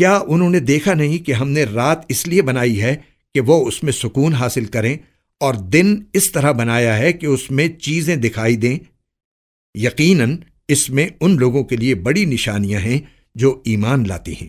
کیا انہوں نے دیکھا نہیں کہ ہم نے رات اس لیے بنائی ہے کہ وہ اس میں سکون حاصل کریں اور دن اس طرح بنایا ہے کہ اس میں چیزیں دکھائی دیں؟ یقیناً اس میں ان لوگوں کے لیے بڑی نشانیاں ہیں جو ایمان لاتی ہیں۔